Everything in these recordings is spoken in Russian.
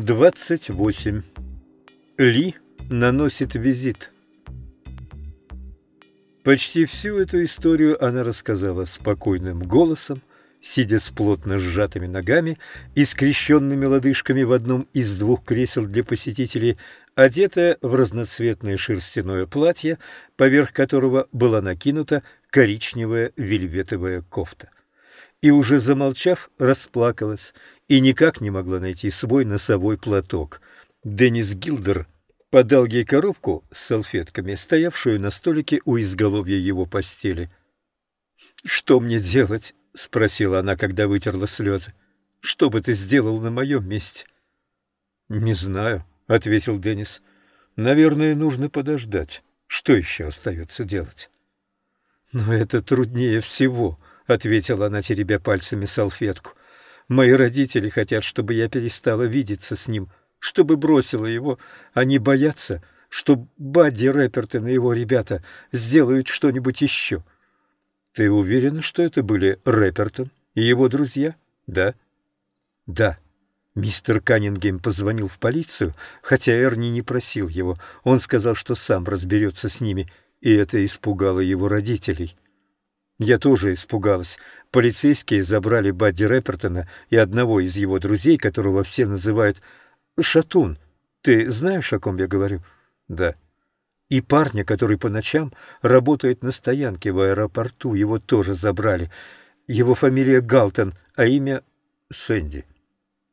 28. Ли наносит визит. Почти всю эту историю она рассказала спокойным голосом, сидя с плотно сжатыми ногами и скрещенными лодыжками в одном из двух кресел для посетителей, одетая в разноцветное шерстяное платье, поверх которого была накинута коричневая вельветовая кофта. И уже замолчав, расплакалась и никак не могла найти свой носовой платок. Деннис Гилдер подал ей коробку с салфетками, стоявшую на столике у изголовья его постели. «Что мне делать?» — спросила она, когда вытерла слезы. «Что бы ты сделал на моем месте?» «Не знаю», — ответил Деннис. «Наверное, нужно подождать. Что еще остается делать?» «Но это труднее всего», — ответила она, теребя пальцами салфетку. «Мои родители хотят, чтобы я перестала видеться с ним, чтобы бросила его. Они боятся, что Бадди Рэпертон и его ребята сделают что-нибудь еще». «Ты уверена, что это были Рэпертон и его друзья?» «Да». «Да». Мистер Каннингем позвонил в полицию, хотя Эрни не просил его. Он сказал, что сам разберется с ними, и это испугало его родителей. Я тоже испугалась. Полицейские забрали Бадди Рэпертона и одного из его друзей, которого все называют Шатун. Ты знаешь, о ком я говорю? Да. И парня, который по ночам работает на стоянке в аэропорту, его тоже забрали. Его фамилия Галтон, а имя Сэнди.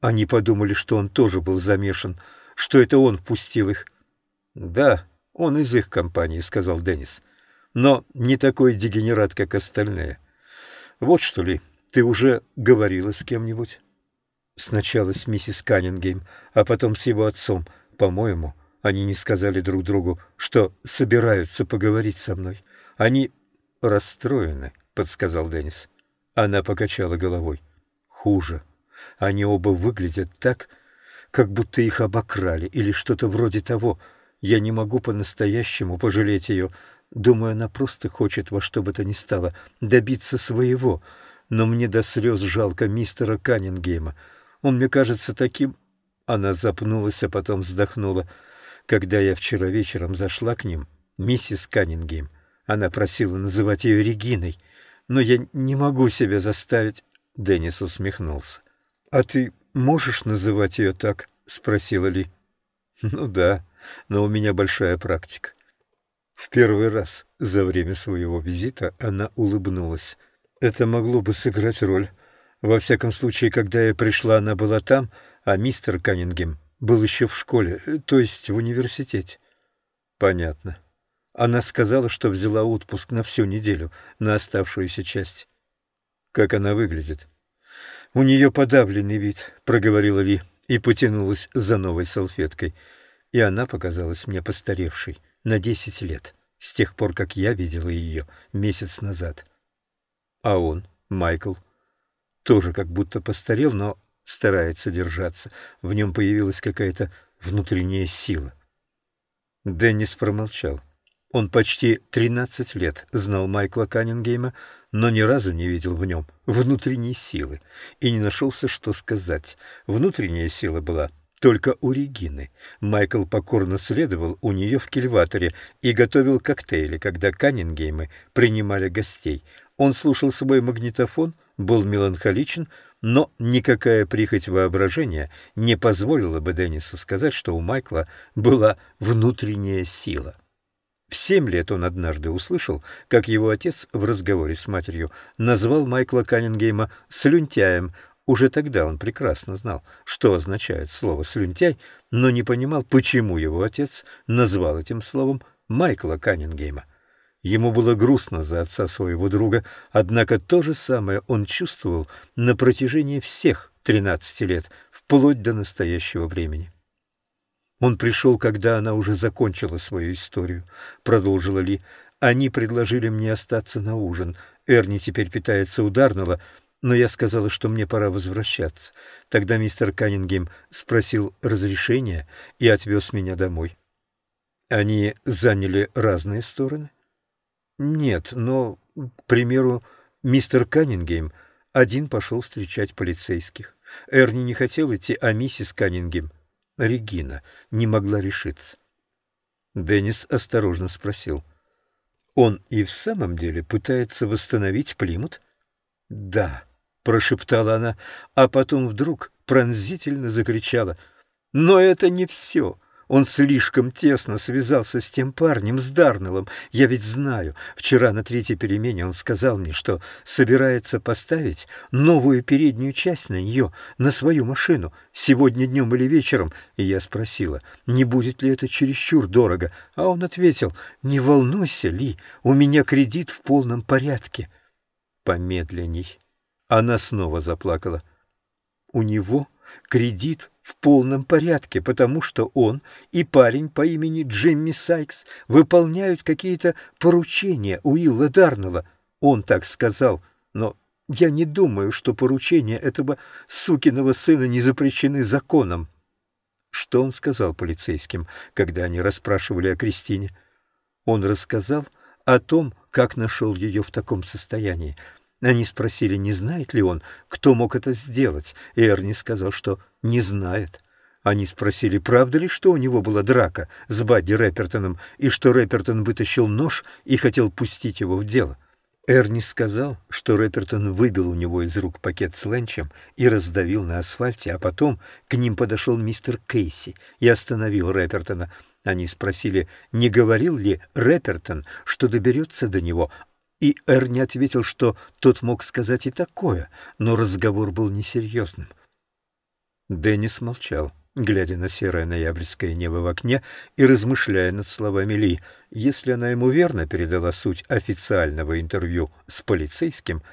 Они подумали, что он тоже был замешан, что это он впустил их. Да, он из их компании, сказал Деннис. Но не такой дегенерат, как остальные. Вот что ли, ты уже говорила с кем-нибудь? Сначала с миссис Каннингем, а потом с его отцом. По-моему, они не сказали друг другу, что собираются поговорить со мной. Они расстроены, подсказал Деннис. Она покачала головой. Хуже. Они оба выглядят так, как будто их обокрали или что-то вроде того. Я не могу по-настоящему пожалеть ее. Думаю, она просто хочет во что бы то ни стало добиться своего. Но мне до слез жалко мистера Каннингема. Он мне кажется таким...» Она запнулась, а потом вздохнула. «Когда я вчера вечером зашла к ним, миссис Каннингем, она просила называть ее Региной, но я не могу себя заставить...» Деннис усмехнулся. «А ты можешь называть ее так?» — спросила Ли. «Ну да, но у меня большая практика». В первый раз за время своего визита она улыбнулась. Это могло бы сыграть роль. Во всяком случае, когда я пришла, она была там, а мистер Каннингем был еще в школе, то есть в университете. Понятно. Она сказала, что взяла отпуск на всю неделю, на оставшуюся часть. Как она выглядит? У нее подавленный вид, проговорила Ли и потянулась за новой салфеткой. И она показалась мне постаревшей на десять лет, с тех пор, как я видела ее месяц назад. А он, Майкл, тоже как будто постарел, но старается держаться. В нем появилась какая-то внутренняя сила. Деннис промолчал. Он почти тринадцать лет знал Майкла Каннингейма, но ни разу не видел в нем внутренней силы и не нашелся, что сказать. Внутренняя сила была только у Регины. Майкл покорно следовал у нее в кильваторе и готовил коктейли, когда Каннингеймы принимали гостей. Он слушал свой магнитофон, был меланхоличен, но никакая прихоть воображения не позволила бы Деннису сказать, что у Майкла была внутренняя сила. В семь лет он однажды услышал, как его отец в разговоре с матерью назвал Майкла Каннингейма «слюнтяем». Уже тогда он прекрасно знал, что означает слово «слюнтяй», но не понимал, почему его отец назвал этим словом Майкла Каннингейма. Ему было грустно за отца своего друга, однако то же самое он чувствовал на протяжении всех тринадцати лет, вплоть до настоящего времени. Он пришел, когда она уже закончила свою историю, продолжила Ли. Они предложили мне остаться на ужин. Эрни теперь питается у Дарнелла, но я сказала, что мне пора возвращаться. Тогда мистер Каннингем спросил разрешения и отвез меня домой. Они заняли разные стороны. Нет, но, к примеру, мистер Каннингем один пошел встречать полицейских. Эрни не хотел идти, а миссис Каннингем Регина не могла решиться. Деннис осторожно спросил. «Он и в самом деле пытается восстановить Плимут?» «Да», — прошептала она, а потом вдруг пронзительно закричала. «Но это не все. Он слишком тесно связался с тем парнем, с Дарнеллом. Я ведь знаю. Вчера на третьей перемене он сказал мне, что собирается поставить новую переднюю часть на нее, на свою машину, сегодня днем или вечером. И я спросила, не будет ли это чересчур дорого. А он ответил, не волнуйся, Ли, у меня кредит в полном порядке. Помедленней. Она снова заплакала. У него кредит в полном порядке, потому что он и парень по имени Джимми Сайкс выполняют какие-то поручения Уилла Дарнелла. Он так сказал, но я не думаю, что поручения этого сукиного сына не запрещены законом. Что он сказал полицейским, когда они расспрашивали о Кристине? Он рассказал о том, как нашел ее в таком состоянии. Они спросили, не знает ли он, кто мог это сделать, и Эрни сказал, что не знает. Они спросили, правда ли, что у него была драка с Бадди Рэпертоном, и что Рэпертон вытащил нож и хотел пустить его в дело. Эрни сказал, что Рэпертон выбил у него из рук пакет с ленчем и раздавил на асфальте, а потом к ним подошел мистер Кейси и остановил Рэпертона. Они спросили, не говорил ли Рэпертон, что доберется до него, и Эрни ответил, что тот мог сказать и такое, но разговор был несерьезным. Деннис молчал, глядя на серое ноябрьское небо в окне и размышляя над словами Ли. Если она ему верно передала суть официального интервью с полицейским,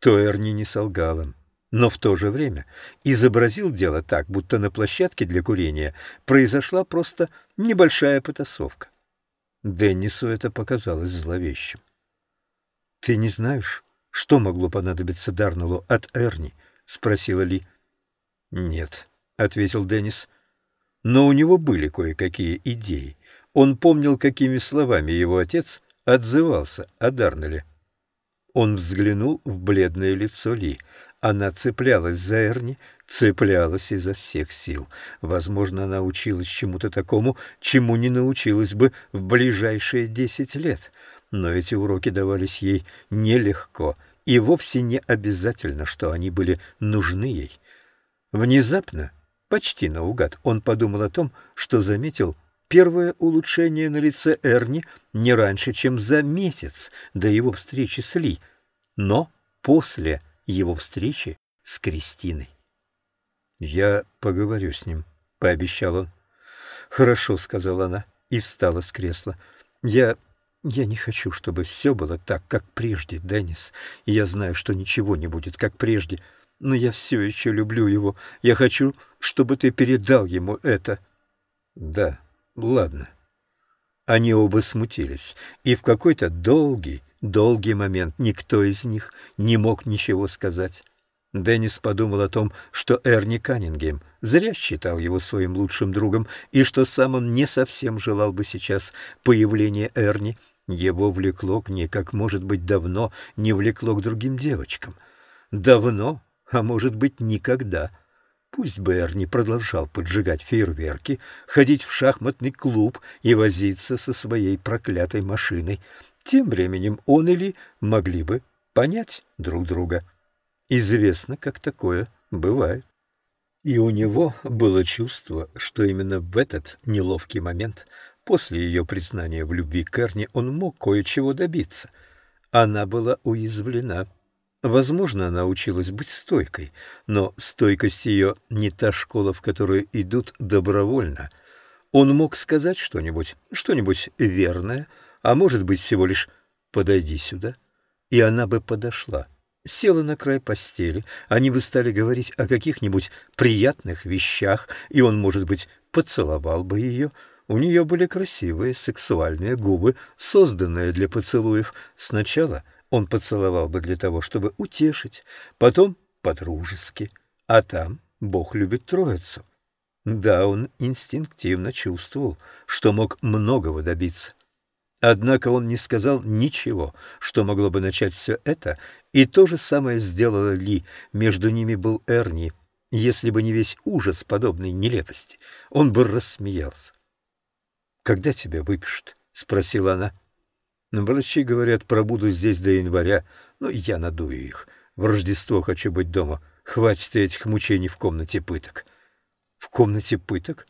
то Эрни не солгал им. Но в то же время изобразил дело так, будто на площадке для курения произошла просто небольшая потасовка. Деннису это показалось зловещим. — Ты не знаешь, что могло понадобиться Дарнеллу от Эрни? — спросила Ли. — Нет, — ответил Деннис. Но у него были кое-какие идеи. Он помнил, какими словами его отец отзывался о Дарнелле. Он взглянул в бледное лицо Ли. Она цеплялась за Эрни, цеплялась изо всех сил. Возможно, она училась чему-то такому, чему не научилась бы в ближайшие десять лет — но эти уроки давались ей нелегко, и вовсе не обязательно, что они были нужны ей. Внезапно, почти наугад, он подумал о том, что заметил первое улучшение на лице Эрни не раньше, чем за месяц до его встречи с Ли, но после его встречи с Кристиной. «Я поговорю с ним», — пообещал он. «Хорошо», — сказала она и встала с кресла. «Я я не хочу, чтобы все было так, как прежде, Деннис. Я знаю, что ничего не будет, как прежде. Но я все еще люблю его. Я хочу, чтобы ты передал ему это. Да, ладно. Они оба смутились, и в какой-то долгий, долгий момент никто из них не мог ничего сказать. Деннис подумал о том, что Эрни Каннингем зря считал его своим лучшим другом, и что сам он не совсем желал бы сейчас появления Эрни. Его влекло к ней, как, может быть, давно не влекло к другим девочкам. Давно, а может быть, никогда. Пусть бы Эрни продолжал поджигать фейерверки, ходить в шахматный клуб и возиться со своей проклятой машиной. Тем временем он или могли бы понять друг друга. Известно, как такое бывает. И у него было чувство, что именно в этот неловкий момент После ее признания в любви к Эрни он мог кое-чего добиться. Она была уязвлена. Возможно, она училась быть стойкой, но стойкость ее не та школа, в которую идут добровольно. Он мог сказать что-нибудь, что-нибудь верное, а может быть всего лишь «подойди сюда», и она бы подошла. Села на край постели, они бы стали говорить о каких-нибудь приятных вещах, и он, может быть, поцеловал бы ее, — у нее были красивые сексуальные губы, созданные для поцелуев. Сначала он поцеловал бы для того, чтобы утешить, потом по-дружески, а там Бог любит троицу. Да, он инстинктивно чувствовал, что мог многого добиться. Однако он не сказал ничего, что могло бы начать все это, и то же самое сделала Ли. Между ними был Эрни. Если бы не весь ужас подобной нелепости, он бы рассмеялся. «Когда тебя выпишут?» — спросила она. «Врачи говорят, пробуду здесь до января, но я надую их. В Рождество хочу быть дома. Хватит этих мучений в комнате пыток». «В комнате пыток?»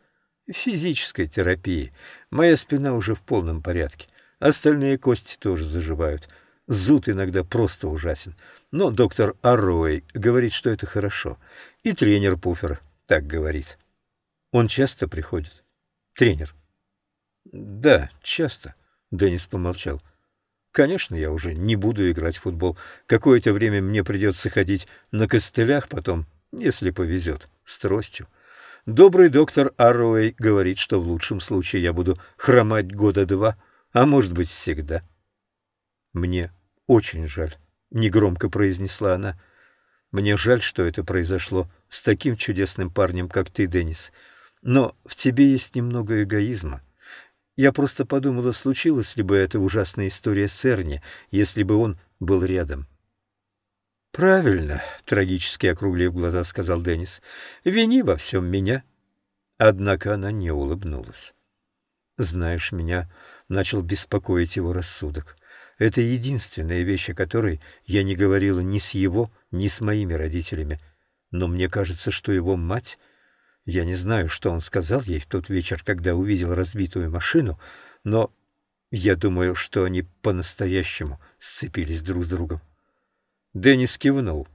«Физической терапии. Моя спина уже в полном порядке. Остальные кости тоже заживают. Зуд иногда просто ужасен. Но доктор Арроуэй говорит, что это хорошо. И тренер Пуфер так говорит. Он часто приходит? Тренер. Да, часто. Деннис помолчал. Конечно, я уже не буду играть в футбол. Какое-то время мне придется ходить на костылях, потом, если повезет, с тростью. Добрый доктор Арроуэй говорит, что в лучшем случае я буду хромать года два, а может быть всегда. Мне очень жаль. — негромко произнесла она. «Мне жаль, что это произошло с таким чудесным парнем, как ты, Деннис. Но в тебе есть немного эгоизма. Я просто подумала, случилась ли бы эта ужасная история с Эрни, если бы он был рядом». «Правильно», — трагически округлив глаза, сказал Деннис. «Вини во всем меня». Однако она не улыбнулась. «Знаешь, меня начал беспокоить его рассудок. Это единственная вещь, о которой я не говорила ни с его, ни с моими родителями. Но мне кажется, что его мать... Я не знаю, что он сказал ей в тот вечер, когда увидел разбитую машину, но я думаю, что они по-настоящему сцепились друг с другом. Деннис кивнул.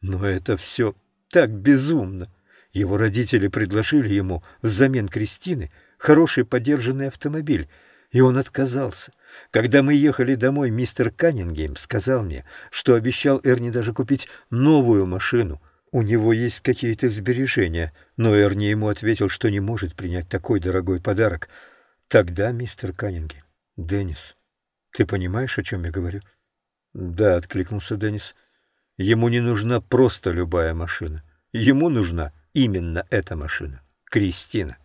Но это все так безумно. Его родители предложили ему взамен Кристины хороший подержанный автомобиль, и он отказался — когда мы ехали домой, мистер Каннингем сказал мне, что обещал Эрни даже купить новую машину. У него есть какие-то сбережения, но Эрни ему ответил, что не может принять такой дорогой подарок. Тогда, мистер Каннингем, Деннис, ты понимаешь, о чем я говорю? Да, откликнулся Деннис. Ему не нужна просто любая машина. Ему нужна именно эта машина, Кристина.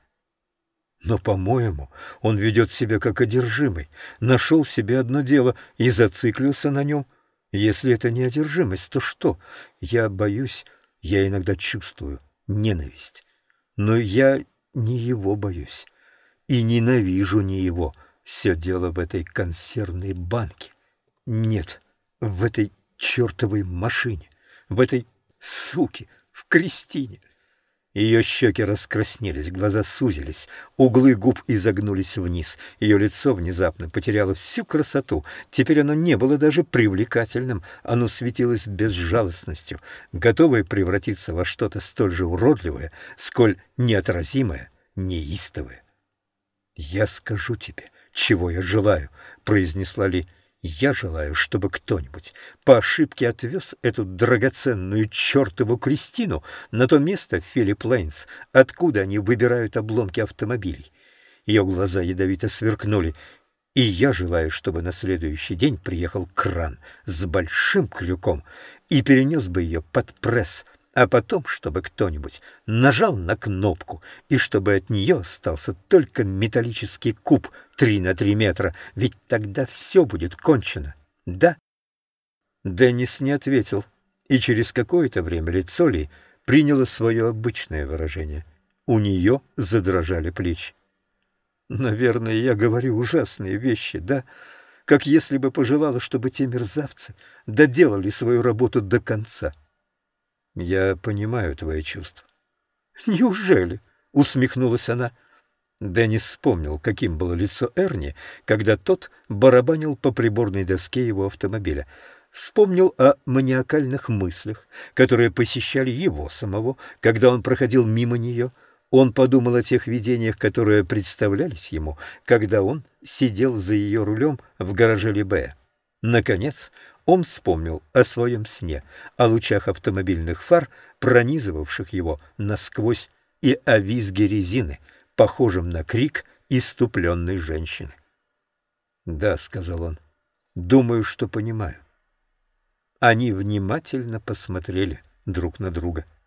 Но, по-моему, он ведет себя как одержимый, нашел себе одно дело и зациклился на нем. Если это не одержимость, то что? Я боюсь, я иногда чувствую ненависть. Но я не его боюсь и ненавижу не его. Все дело в этой консервной банке. Нет, в этой чертовой машине, в этой суке, в Кристине. Ее щеки раскраснелись, глаза сузились, углы губ изогнулись вниз. Ее лицо внезапно потеряло всю красоту. Теперь оно не было даже привлекательным, оно светилось безжалостностью, готовое превратиться во что-то столь же уродливое, сколь неотразимое, неистовое. «Я скажу тебе, чего я желаю», — произнесла Ли. Я желаю, чтобы кто-нибудь по ошибке отвез эту драгоценную чертову Кристину на то место в Филипп Лейнс, откуда они выбирают обломки автомобилей. Ее глаза ядовито сверкнули, и я желаю, чтобы на следующий день приехал кран с большим крюком и перенес бы ее под пресс — а потом, чтобы кто-нибудь нажал на кнопку, и чтобы от нее остался только металлический куб три на три метра, ведь тогда все будет кончено, да? Деннис не ответил, и через какое-то время лицо Ли приняло свое обычное выражение. У нее задрожали плечи. «Наверное, я говорю ужасные вещи, да?» как если бы пожелала, чтобы те мерзавцы доделали свою работу до конца. Я понимаю твои чувства. Неужели? Усмехнулась она. Деннис вспомнил, каким было лицо Эрни, когда тот барабанил по приборной доске его автомобиля. Вспомнил о маниакальных мыслях, которые посещали его самого, когда он проходил мимо нее. Он подумал о тех видениях, которые представлялись ему, когда он сидел за ее рулем в гараже Либея. Наконец, он вспомнил о своем сне, о лучах автомобильных фар, пронизывавших его насквозь, и о визге резины, похожем на крик иступленной женщины. «Да», — сказал он, — «думаю, что понимаю». Они внимательно посмотрели друг на друга. —